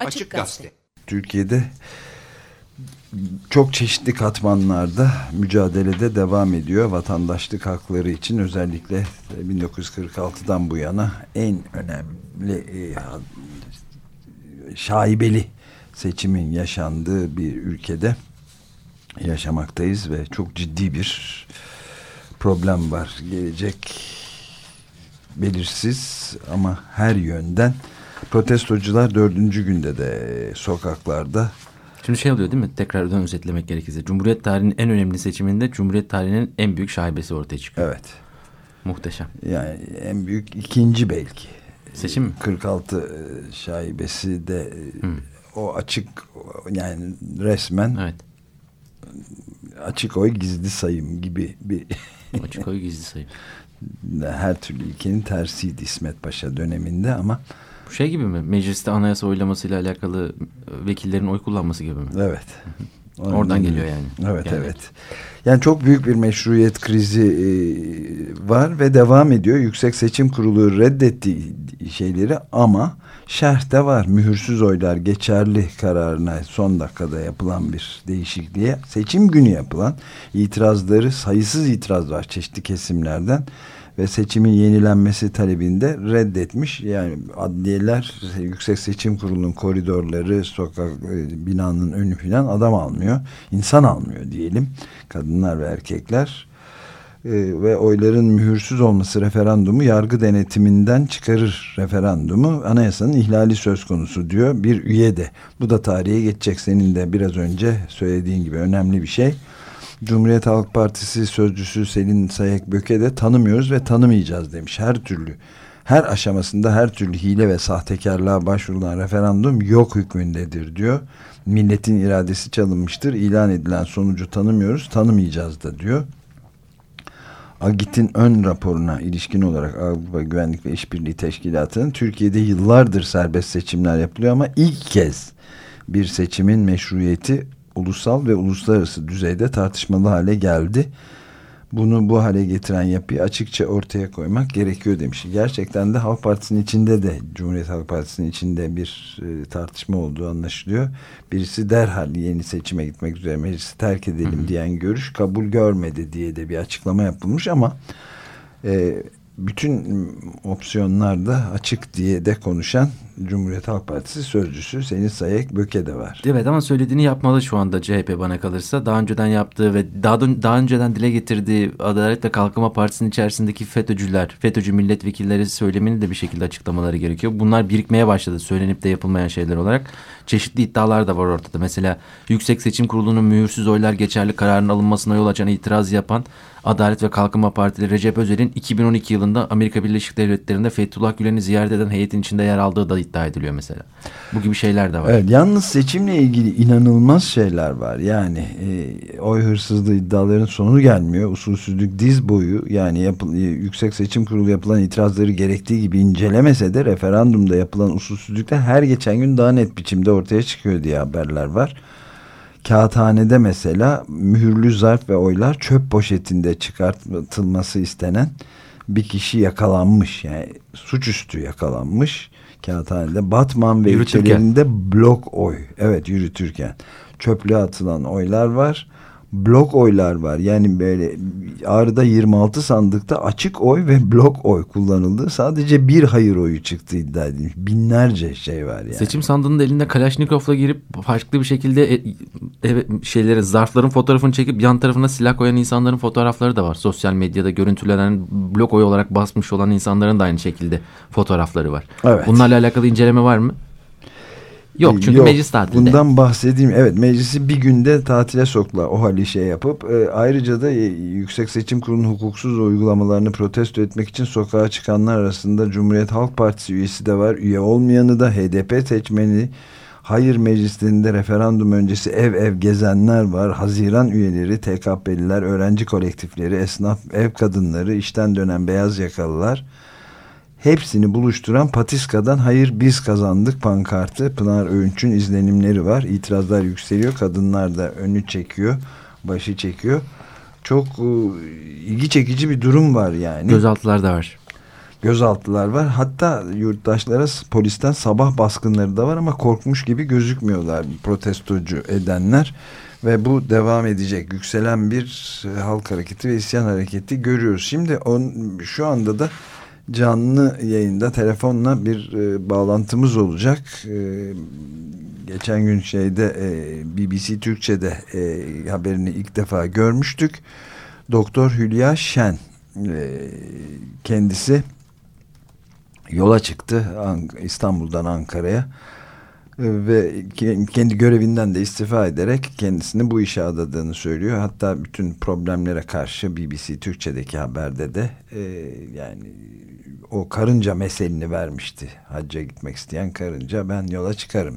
Açık Gazete. Türkiye'de çok çeşitli katmanlarda mücadelede devam ediyor. Vatandaşlık hakları için özellikle 1946'dan bu yana en önemli e, şaibeli seçimin yaşandığı bir ülkede yaşamaktayız ve çok ciddi bir problem var. Gelecek belirsiz ama her yönden protestocular dördüncü günde de sokaklarda Şimdi şey oluyor değil mi? Tekrardan özetlemek gerekirse. Cumhuriyet tarihinin en önemli seçiminde Cumhuriyet tarihinin en büyük şaibesi ortaya çıkıyor. Evet. Muhteşem. Yani en büyük ikinci belki. Seçim mi? 46 e, şaibesi de Hı. o açık yani resmen evet. açık oy gizli sayım gibi bir açık oy gizli sayım. Her türlü ilkenin tersiydi İsmet Paşa döneminde ama bu şey gibi mi? Mecliste anayasa oylamasıyla alakalı e, vekillerin oy kullanması gibi mi? Evet. Oradan geliyor yani. Evet yani. evet. Yani çok büyük bir meşruiyet krizi e, var ve devam ediyor. Yüksek Seçim Kurulu reddetti şeyleri ama şerhte var. Mühürsüz oylar geçerli kararına son dakikada yapılan bir değişikliğe seçim günü yapılan itirazları sayısız itiraz var çeşitli kesimlerden ve seçimin yenilenmesi talebinde reddetmiş. Yani adliyeler Yüksek Seçim Kurulu'nun koridorları, sokak e, binanın önü filan adam almıyor. insan almıyor diyelim. Kadınlar ve erkekler e, ve oyların mühürsüz olması referandumu yargı denetiminden çıkarır referandumu anayasanın ihlali söz konusu diyor bir üye de. Bu da tarihe geçecek senin de biraz önce söylediğin gibi önemli bir şey. Cumhuriyet Halk Partisi sözcüsü Selin Sayek Böke de tanımıyoruz ve tanımayacağız demiş. Her türlü her aşamasında her türlü hile ve sahtekarlığa başvurulan referandum yok hükmündedir diyor. Milletin iradesi çalınmıştır. İlan edilen sonucu tanımıyoruz, tanımayacağız da diyor. Agit'in ön raporuna ilişkin olarak Avrupa Güvenlik ve İşbirliği Teşkilatı'nın Türkiye'de yıllardır serbest seçimler yapılıyor ama ilk kez bir seçimin meşruiyeti ulusal ve uluslararası düzeyde tartışmalı hale geldi. Bunu bu hale getiren yapıyı açıkça ortaya koymak gerekiyor demiş. Gerçekten de Halk Partisi'nin içinde de Cumhuriyet Halk Partisi'nin içinde bir e, tartışma olduğu anlaşılıyor. Birisi derhal yeni seçime gitmek üzere meclisi terk edelim hı hı. diyen görüş kabul görmedi diye de bir açıklama yapılmış ama e, bütün opsiyonlarda açık diye de konuşan Cumhuriyet Halk Partisi sözcüsü Senin Sayek Böke de var. Evet ama söylediğini yapmalı şu anda CHP bana kalırsa. Daha önceden yaptığı ve daha, daha önceden dile getirdiği Adalet ve Kalkınma Partisi'nin içerisindeki FETÖ'cüler, FETÖ'cü milletvekilleri söylemini de bir şekilde açıklamaları gerekiyor. Bunlar birikmeye başladı söylenip de yapılmayan şeyler olarak. Çeşitli iddialar da var ortada. Mesela Yüksek Seçim Kurulu'nun mühürsüz oylar geçerli kararının alınmasına yol açan itiraz yapan Adalet ve Kalkınma Partili Recep Özel'in 2012 yılında Amerika Birleşik Devletleri'nde Fethullah Gülen'i ziyaret eden heyetin içinde yer aldığı da iddia ediliyor mesela. Bu gibi şeyler de var. Evet, yalnız seçimle ilgili inanılmaz şeyler var. Yani e, oy hırsızlığı iddiaların sonu gelmiyor. Usulsüzlük diz boyu yani yapıl, e, Yüksek Seçim Kurulu yapılan itirazları gerektiği gibi incelemese de referandumda yapılan usulsüzlükler her geçen gün daha net biçimde ortaya çıkıyor diye haberler var. Kağıthanede mesela mühürlü zarf ve oylar çöp poşetinde çıkartılması istenen bir kişi yakalanmış. Yani suçüstü yakalanmış kağıthanede. Batman ve ilçelerinde blok oy. Evet yürütürken. Çöplüğe atılan oylar var blok oylar var. Yani böyle Ağrı'da 26 sandıkta açık oy ve blok oy kullanıldı. Sadece bir hayır oyu çıktı iddia edilmiş. Binlerce şey var yani. Seçim sandığının elinde Kalaşnikov'la girip farklı bir şekilde e, e, şeyleri zarfların fotoğrafını çekip yan tarafına silah koyan insanların fotoğrafları da var. Sosyal medyada görüntülenen blok oy olarak basmış olan insanların da aynı şekilde fotoğrafları var. Evet. Bunlarla alakalı inceleme var mı? Yok çünkü Yok, meclis tatilde. Bundan bahsedeyim. Evet meclisi bir günde tatile sokla o hali şey yapıp e, ayrıca da e, Yüksek Seçim Kurulu'nun hukuksuz uygulamalarını protesto etmek için sokağa çıkanlar arasında Cumhuriyet Halk Partisi üyesi de var. Üye olmayanı da HDP seçmeni Hayır meclislerinde referandum öncesi ev ev gezenler var. Haziran üyeleri, TKP'liler, öğrenci kolektifleri, esnaf, ev kadınları, işten dönen beyaz yakalılar hepsini buluşturan Patiska'dan hayır biz kazandık pankartı Pınar Öğünç'ün izlenimleri var. İtirazlar yükseliyor. Kadınlar da önü çekiyor. Başı çekiyor. Çok e, ilgi çekici bir durum var yani. Gözaltılar da var. gözaltılar var. Hatta yurttaşlara polisten sabah baskınları da var ama korkmuş gibi gözükmüyorlar protestocu edenler. Ve bu devam edecek. Yükselen bir e, halk hareketi ve isyan hareketi görüyoruz. Şimdi on, şu anda da canlı yayında telefonla bir e, bağlantımız olacak. E, geçen gün şeyde e, BBC Türkçe'de e, haberini ilk defa görmüştük. Doktor Hülya Şen e, kendisi yola çıktı İstanbul'dan Ankara'ya ve kendi görevinden de istifa ederek kendisini bu işe adadığını söylüyor. Hatta bütün problemlere karşı BBC Türkçe'deki haberde de e, yani o karınca meselini vermişti. Hacca gitmek isteyen karınca ben yola çıkarım.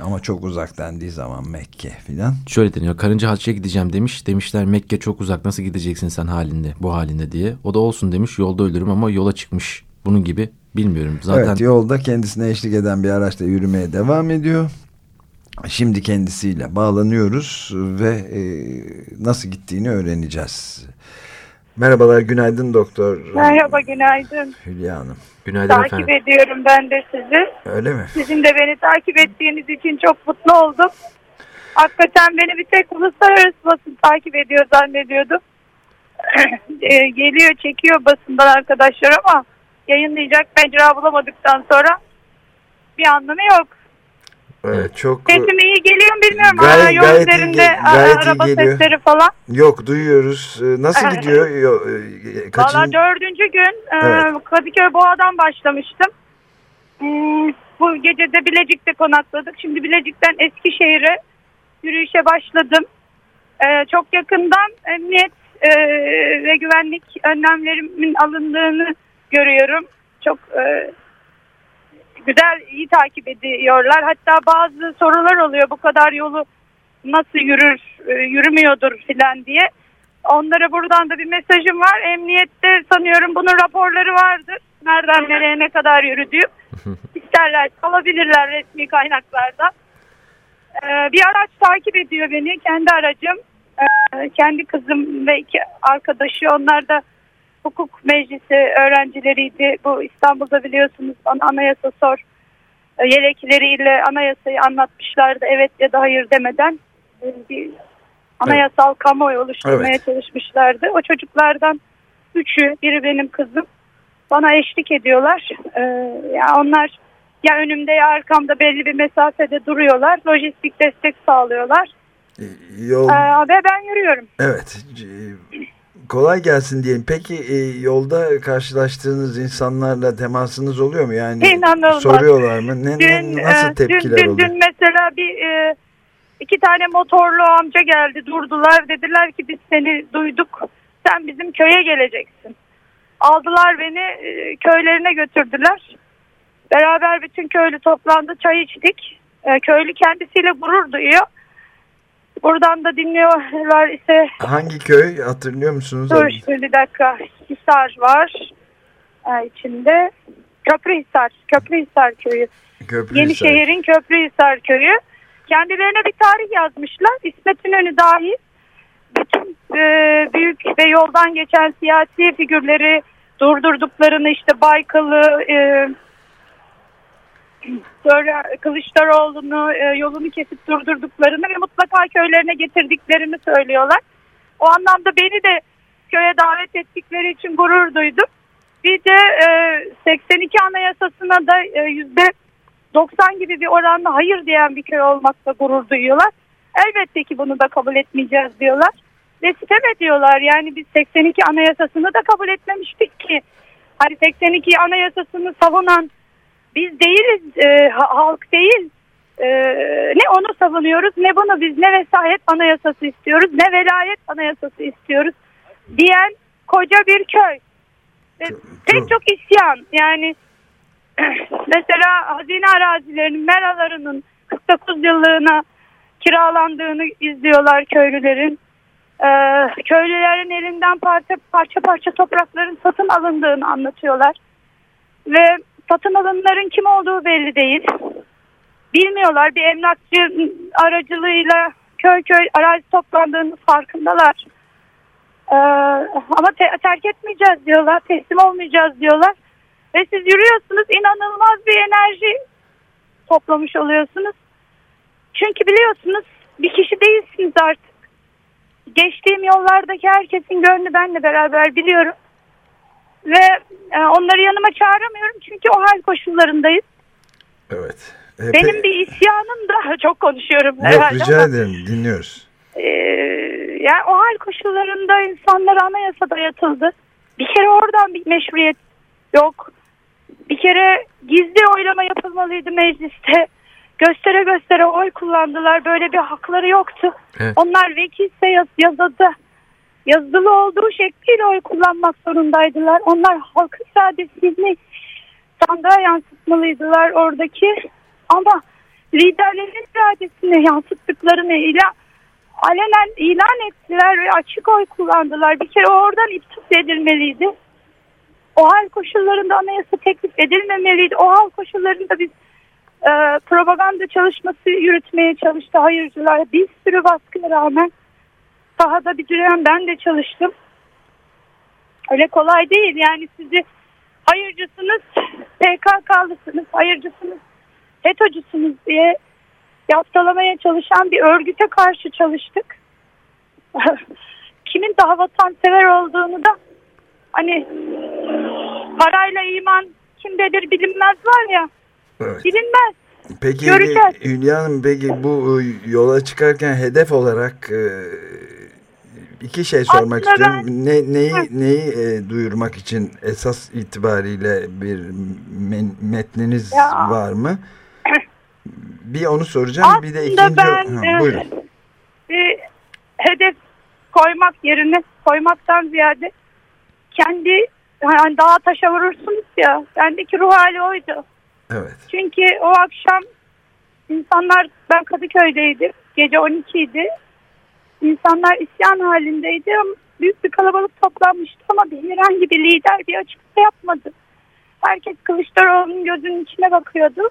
Ama çok uzak dendiği zaman Mekke filan. Şöyle deniyor karınca hacca gideceğim demiş. Demişler Mekke çok uzak nasıl gideceksin sen halinde bu halinde diye. O da olsun demiş yolda ölürüm ama yola çıkmış. Bunun gibi bilmiyorum. Zaten... Evet yolda kendisine eşlik eden bir araçla yürümeye devam ediyor. Şimdi kendisiyle bağlanıyoruz ve e, nasıl gittiğini öğreneceğiz. Merhabalar, günaydın doktor. Merhaba, günaydın. Hülya Hanım. Günaydın takip efendim. ediyorum ben de sizi. Öyle mi? Sizin de beni takip ettiğiniz için çok mutlu oldum. Hakikaten beni bir tek uluslararası basın takip ediyor zannediyordum. e, geliyor, çekiyor basından arkadaşlar ama yayınlayacak mecra bulamadıktan sonra bir anlamı yok. Evet, çok Sesim iyi geliyor mu bilmiyorum. Gayet, Aa, gayet üzerinde iyi, gayet araba iyi geliyor. sesleri falan. Yok duyuyoruz. Ee, nasıl gidiyor? E, kaçın... Valla dördüncü gün e, evet. Kadıköy Boğa'dan başlamıştım. Hmm, bu gece de Bilecik'te konakladık. Şimdi Bilecik'ten Eskişehir'e yürüyüşe başladım. Ee, çok yakından emniyet e, ve güvenlik önlemlerimin alındığını görüyorum. Çok e, güzel, iyi takip ediyorlar. Hatta bazı sorular oluyor bu kadar yolu nasıl yürür, e, yürümüyordur filan diye. Onlara buradan da bir mesajım var. Emniyette sanıyorum bunun raporları vardır. Nereden nereye ne kadar yürüdüğüm. İsterler alabilirler resmi kaynaklarda. Ee, bir araç takip ediyor beni. Kendi aracım. Ee, kendi kızım ve iki arkadaşı. Onlar da hukuk meclisi öğrencileriydi. Bu İstanbul'da biliyorsunuz anayasa sor e, yelekleriyle anayasayı anlatmışlardı. Evet ya da hayır demeden e, bir anayasal evet. kamuoyu oluşturmaya evet. çalışmışlardı. O çocuklardan üçü, biri benim kızım bana eşlik ediyorlar. Ee, yani onlar ya önümde ya arkamda belli bir mesafede duruyorlar. Lojistik destek sağlıyorlar. Yol... Ee, ve ben yürüyorum. Evet kolay gelsin diyelim. Peki e, yolda karşılaştığınız insanlarla temasınız oluyor mu? Yani İnanılmaz. soruyorlar mı? Ne, dün, nasıl e, tepkiler dün, oluyor? Dün mesela bir e, iki tane motorlu amca geldi durdular. Dediler ki biz seni duyduk. Sen bizim köye geleceksin. Aldılar beni e, köylerine götürdüler. Beraber bütün köylü toplandı çay içtik. E, köylü kendisiyle gurur duyuyor. Buradan da dinliyorlar ise. Hangi köy hatırlıyor musunuz? Dur şimdi bir dakika. Hisar var ee, içinde. Köprühisar. Köprühisar köyü. Köprühisar. Yenişehir'in Köprühisar köyü. Kendilerine bir tarih yazmışlar. İsmet İnönü dahil. Bütün e, büyük ve yoldan geçen siyasi figürleri durdurduklarını işte Baykal'ı e, sonra Kılıçdaroğlu'nu e, yolunu kesip durdurduklarını ve mutlaka köylerine getirdiklerini söylüyorlar. O anlamda beni de köye davet ettikleri için gurur duydum. Bir de e, 82 anayasasına da e, yüzde 90 gibi bir oranla hayır diyen bir köy olmakla gurur duyuyorlar. Elbette ki bunu da kabul etmeyeceğiz diyorlar. Ve sitem ediyorlar. Yani biz 82 anayasasını da kabul etmemiştik ki. Hani 82 anayasasını savunan biz değiliz, e, halk değil. E, ne onu savunuyoruz ne bunu biz ne vesayet anayasası istiyoruz ne velayet anayasası istiyoruz diyen koca bir köy. Ve pek çok isyan yani mesela hazine arazilerinin meralarının 49 yıllığına kiralandığını izliyorlar köylülerin. Ee, köylülerin elinden parça parça parça toprakların satın alındığını anlatıyorlar. Ve satın alanların kim olduğu belli değil. Bilmiyorlar bir emlakçı aracılığıyla köy köy arazi toplandığını farkındalar. Ee, ama te terk etmeyeceğiz diyorlar, teslim olmayacağız diyorlar. Ve siz yürüyorsunuz, inanılmaz bir enerji toplamış oluyorsunuz. Çünkü biliyorsunuz bir kişi değilsiniz artık. Geçtiğim yollardaki herkesin gönlü benle beraber biliyorum. Ve e, onları yanıma çağıramıyorum çünkü o hal koşullarındayız. Evet. E, Benim bir isyanım da çok konuşuyorum. Yok rica ama, ederim dinliyoruz. E, yani o hal koşullarında insanlar anayasa dayatıldı. Bir kere oradan bir meşruiyet yok. Bir kere gizli oylama yapılmalıydı mecliste. Göstere göstere oy kullandılar. Böyle bir hakları yoktu. Evet. Onlar vekilse yaz, yazıda yazılı olduğu şekliyle oy kullanmak zorundaydılar. Onlar halkın iradesini sandığa yansıtmalıydılar oradaki. Ama liderlerin iradesini yansıttıklarını ilan, alenen ilan ettiler ve açık oy kullandılar. Bir kere oradan iptal edilmeliydi. O hal koşullarında anayasa teklif edilmemeliydi. O hal koşullarında biz e, propaganda çalışması yürütmeye çalıştı hayırcılar. Bir sürü baskıya rağmen sahada bir dönem ben de çalıştım. Öyle kolay değil yani sizi hayırcısınız, PKK'lısınız, hayırcısınız, FETÖ'cüsünüz diye yaptalamaya çalışan bir örgüte karşı çalıştık. Kimin daha vatansever olduğunu da hani parayla iman kimdedir bilinmez var ya evet. bilinmez. Peki Göreceğiz. Hülya Hanım peki bu e, yola çıkarken hedef olarak e, iki şey sormak Aslında istiyorum. Ben... Ne, neyi neyi e, duyurmak için esas itibariyle bir men, metniniz ya. var mı? Bir onu soracağım. Aslında bir de ikinci... Ben, ha, buyurun. Bir hedef koymak yerine koymaktan ziyade kendi yani dağa taşa vurursunuz ya. Bendeki ruh hali oydu. Evet. Çünkü o akşam insanlar ben Kadıköy'deydim. Gece 12 idi. İnsanlar isyan halindeydi. Büyük bir kalabalık toplanmıştı ama bir herhangi bir lider bir açıklama yapmadı. Herkes Kılıçdaroğlu'nun gözünün içine bakıyordu.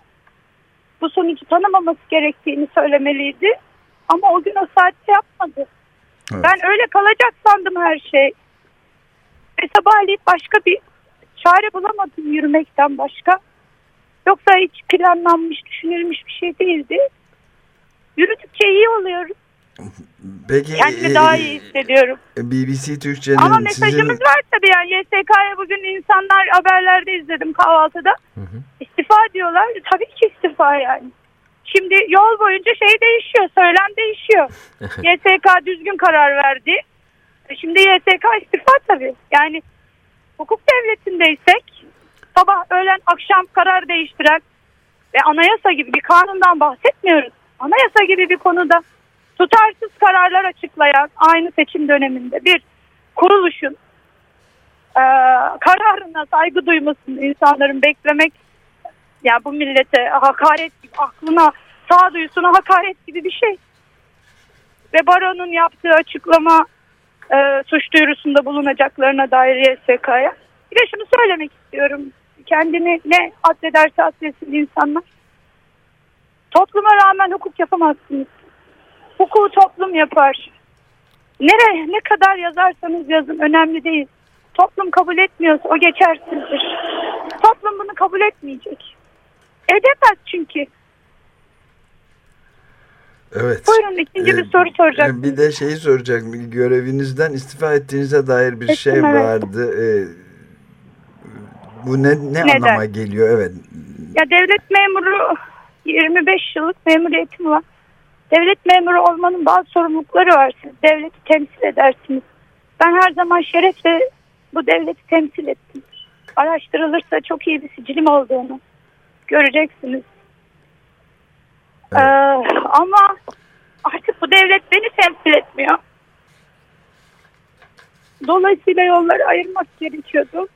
Bu sonucu tanımaması gerektiğini söylemeliydi. Ama o gün o saatte yapmadı. Evet. Ben öyle kalacak sandım her şey. Ve sabahleyin başka bir çare bulamadım yürümekten başka. Yoksa hiç planlanmış, düşünülmüş bir şey değildi. Yürüdükçe iyi oluyoruz. Peki, Kendimi e, daha iyi hissediyorum. E, BBC Türkçe'nin Ama mesajımız sizin... var tabii yani YSK'ya bugün insanlar haberlerde izledim kahvaltıda. Hı hı. İstifa diyorlar. Tabii ki istifa yani. Şimdi yol boyunca şey değişiyor, söylem değişiyor. YSK düzgün karar verdi. Şimdi YSK istifa tabii. Yani hukuk devletindeysek sabah, öğlen, akşam karar değiştiren ve anayasa gibi bir kanundan bahsetmiyoruz. Anayasa gibi bir konuda tutarsız kararlar açıklayan aynı seçim döneminde bir kuruluşun e, kararına saygı duymasını insanların beklemek ya bu millete hakaret gibi aklına sağduyusuna hakaret gibi bir şey. Ve Baro'nun yaptığı açıklama e, suç duyurusunda bulunacaklarına dair YSK'ya. Bir de şunu söylemek istiyorum. Kendini ne addederse addesin insanlar. Topluma rağmen hukuk yapamazsınız. Hukuku toplum yapar. Nereye, ne kadar yazarsanız yazın önemli değil. Toplum kabul etmiyorsa o geçersizdir. Toplum bunu kabul etmeyecek. Edemez çünkü. Evet. Buyurun ikinci ee, bir soru soracak. Bir de şeyi soracak. Görevinizden istifa ettiğinize dair bir Ettim, şey evet. vardı. Ee, bu ne, ne Neden? anlama geliyor? Evet. Ya devlet memuru 25 yıllık memuriyetim var. Devlet memuru olmanın bazı sorumlulukları var. Siz devleti temsil edersiniz. Ben her zaman şerefle bu devleti temsil ettim. Araştırılırsa çok iyi bir sicilim olduğunu göreceksiniz. Evet. Ee, ama artık bu devlet beni temsil etmiyor. Dolayısıyla yolları ayırmak gerekiyordu.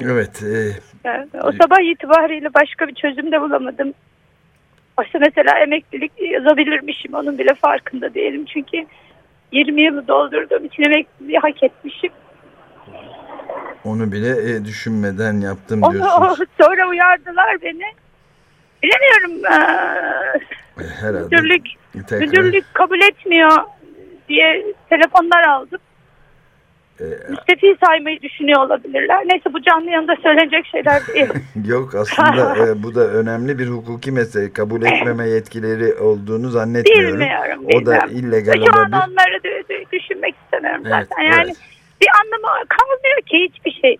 Evet. E, yani, o sabah itibariyle başka bir çözüm de bulamadım. Oysa mesela emeklilik yazabilirmişim onun bile farkında değilim. Çünkü 20 yılı doldurduğum için emekliliği hak etmişim. Onu bile e, düşünmeden yaptım Onu, diyorsunuz. Sonra uyardılar beni. Bilemiyorum. E, Herhalde. Müdürlük, müdürlük kabul etmiyor. diye telefonlar aldım. Ee, Müstefi saymayı düşünüyor olabilirler. Neyse bu canlı yanında söylenecek şeyler değil. Yok aslında e, bu da önemli bir hukuki mesele. Kabul etmeme yetkileri olduğunu zannetmiyorum. Bilmiyorum. O da bilmem. illegal Şu an olabilir. onları da- da- düşünmek istemiyorum Evet, zaten. Yani evet. bir anlamı kalmıyor ki hiçbir şey.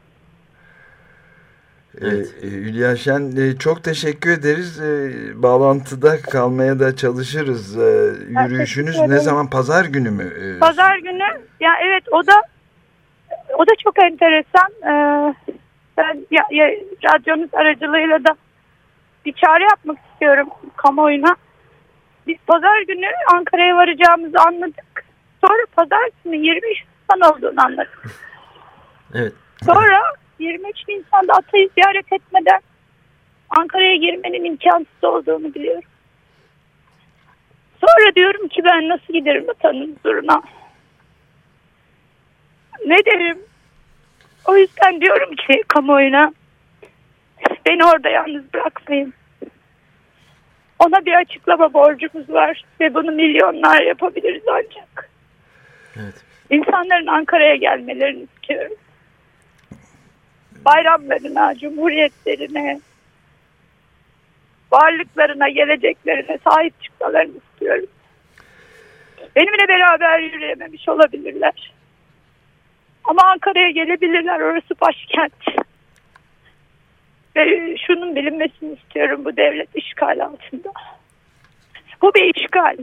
Evet. Ee, Hülya Şen e, çok teşekkür ederiz. Ee, bağlantıda kalmaya da çalışırız. Ee, yürüyüşünüz ne zaman? Pazar günü mü? Ee, Pazar günü ya evet o da o da çok enteresan. Ee, ben ya, ya, radyonuz aracılığıyla da bir çağrı yapmak istiyorum kamuoyuna. Biz pazar günü Ankara'ya varacağımızı anladık. Sonra pazar günü 23 Nisan olduğunu anladık. Evet. Sonra 23 Nisan'da Atay'ı ziyaret etmeden Ankara'ya girmenin imkansız olduğunu biliyorum. Sonra diyorum ki ben nasıl giderim vatanın huzuruna? Ne derim? O yüzden diyorum ki kamuoyuna beni orada yalnız bırakmayın. Ona bir açıklama borcumuz var ve bunu milyonlar yapabiliriz ancak. Evet. İnsanların Ankara'ya gelmelerini istiyorum. Bayramlarına, cumhuriyetlerine, varlıklarına, geleceklerine sahip çıkmalarını istiyorum. Benimle beraber yürüyememiş olabilirler. Ama Ankara'ya gelebilirler. Orası başkent. Ve şunun bilinmesini istiyorum. Bu devlet işgal altında. Bu bir işgal.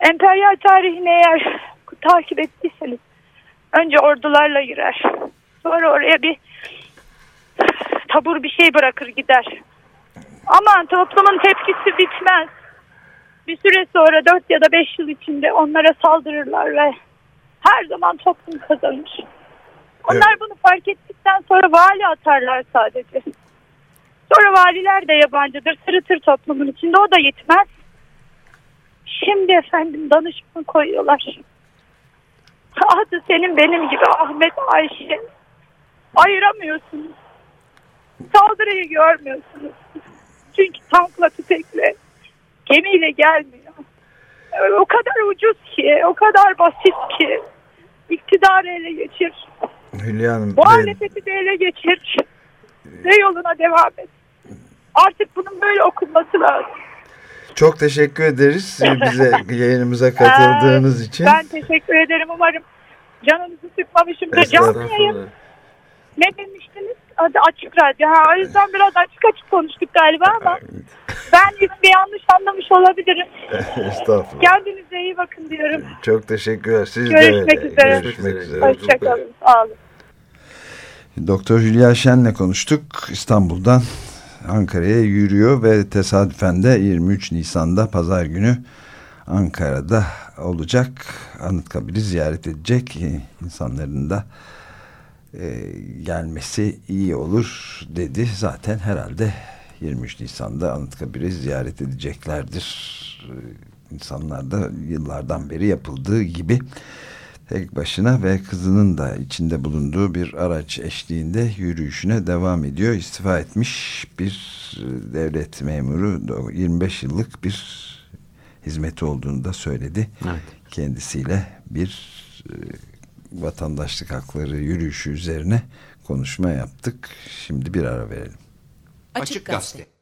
Emperyal tarihini eğer takip ettiyseniz önce ordularla girer. Sonra oraya bir tabur bir şey bırakır gider. Ama toplumun tepkisi bitmez. Bir süre sonra 4 ya da 5 yıl içinde onlara saldırırlar ve her zaman toplum kazanır. Onlar bunu fark ettikten sonra vali atarlar sadece. Sonra valiler de yabancıdır. Sırıtır toplumun içinde. O da yetmez. Şimdi efendim danışman koyuyorlar. Adı senin benim gibi Ahmet Ayşe. Ayıramıyorsunuz. Saldırıyı görmüyorsunuz. Çünkü tankla tüfekle gemiyle gelmiyor. O kadar ucuz ki, o kadar basit ki. İktidarı ele geçir. Hülya Hanım. Muhalefeti de ele geçir. Ve yoluna devam et. Artık bunun böyle okunması lazım. Çok teşekkür ederiz bize yayınımıza katıldığınız için. Ben teşekkür ederim. Umarım canınızı sıkmamışımdır. Canlı yayın ne demiştiniz? Adı açık radyo. Ha, o yüzden biraz açık açık konuştuk galiba ama ben ismi yanlış anlamış olabilirim. Estağfurullah. Kendinize iyi bakın diyorum. Çok teşekkürler. Siz Görüşmek de öyle. üzere. Görüşmek üzere. Hoşçakalın. Sağ olun. Doktor Hülya Şen'le konuştuk. İstanbul'dan Ankara'ya yürüyor ve tesadüfen de 23 Nisan'da pazar günü Ankara'da olacak. Anıtkabir'i ziyaret edecek. İnsanların da e, gelmesi iyi olur dedi. Zaten herhalde 23 Nisan'da Anıtkabir'i ziyaret edeceklerdir. Ee, İnsanlar da yıllardan beri yapıldığı gibi tek başına ve kızının da içinde bulunduğu bir araç eşliğinde yürüyüşüne devam ediyor. İstifa etmiş bir e, devlet memuru 25 yıllık bir hizmeti olduğunu da söyledi. Evet. Kendisiyle bir e, vatandaşlık hakları yürüyüşü üzerine konuşma yaptık. Şimdi bir ara verelim. Açık Gazete.